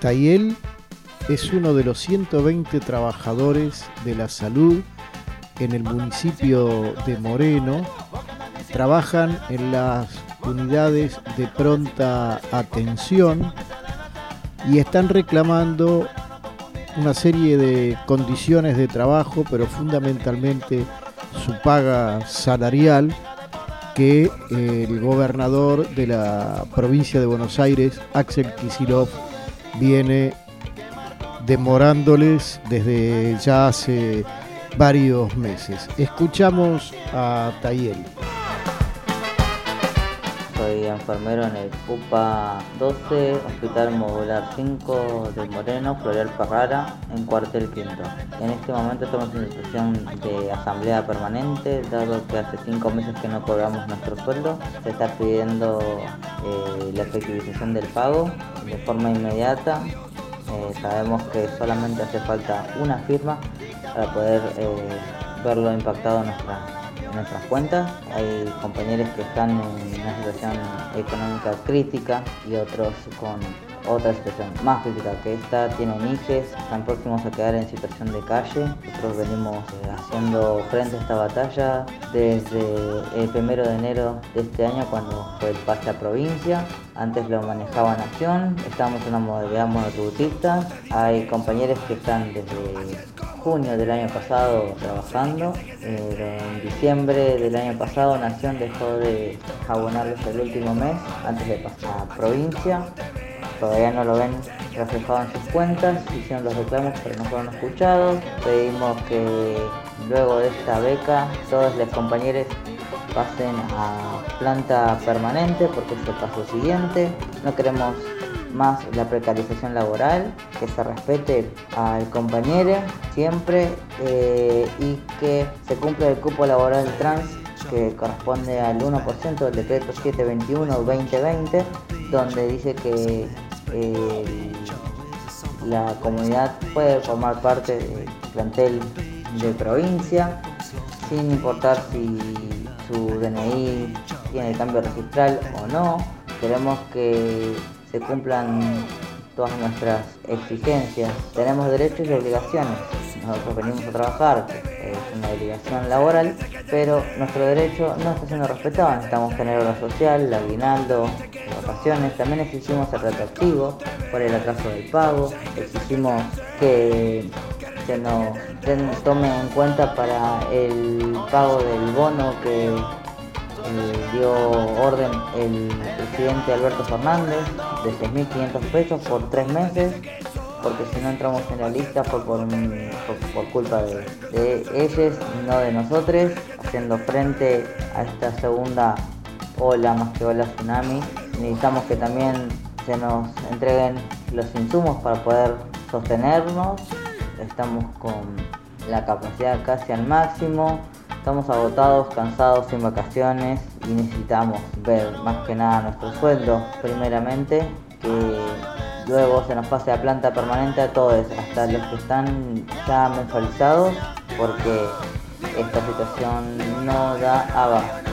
Tayel es uno de los 120 trabajadores de la salud en el municipio de Moreno. Trabajan en las unidades de pronta atención y están reclamando una serie de condiciones de trabajo, pero fundamentalmente su paga salarial que eh, el gobernador de la provincia de Buenos Aires, Axel Kisilov, viene demorándoles desde ya hace varios meses. Escuchamos a Tayel soy enfermero en el CUPA 12, Hospital Modular 5 de Moreno, Floreal Parrara, en cuartel quinto. En este momento estamos en situación de asamblea permanente, dado que hace cinco meses que no cobramos nuestro sueldo. Se está pidiendo eh, la efectivización del pago de forma inmediata. Eh, sabemos que solamente hace falta una firma para poder eh, verlo impactado en nuestra nuestras cuentas. Hay compañeros que están en una situación económica crítica y otros con otra situación más crítica que esta, tienen hijos, están próximos a quedar en situación de calle. Nosotros venimos eh, haciendo frente a esta batalla desde el primero de enero de este año cuando fue el pase a provincia. Antes lo manejaba Nación, estamos en una modalidad monotributista. Hay compañeros que están desde junio del año pasado trabajando. Eh, en diciembre del año pasado Nación dejó de abonarlos el último mes antes de pasar a provincia todavía no lo ven reflejado en sus cuentas, hicieron los reclamos pero no fueron escuchados, pedimos que luego de esta beca todos los compañeros pasen a planta permanente porque es el paso siguiente, no queremos más la precarización laboral, que se respete al compañero siempre eh, y que se cumpla el cupo laboral trans que corresponde al 1% del decreto 721-2020, donde dice que eh, la comunidad puede formar parte del plantel de provincia sin importar si su DNI tiene cambio registral o no. Queremos que se cumplan todas nuestras exigencias. Tenemos derechos y obligaciones. Nosotros venimos a trabajar, es una obligación laboral, pero nuestro derecho no está siendo respetado. Necesitamos tener hora social, aguinaldo, vacaciones. También exigimos el retroactivo por el atraso del pago. Exigimos que se nos tome en cuenta para el pago del bono que dio orden el presidente Alberto Fernández de 6.500 pesos por tres meses, porque si no entramos en la lista fue por, por, culpa de, ellos, no de nosotros, haciendo frente a esta segunda ola más que ola tsunami. Necesitamos que también se nos entreguen los insumos para poder sostenernos. Estamos con la capacidad casi al máximo. Estamos agotados, cansados, sin vacaciones y necesitamos ver más que nada nuestro sueldo primeramente, que luego se nos pase a planta permanente a todos, hasta los que están ya mensualizados, porque esta situación no da abasto.